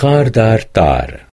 خاردار تار.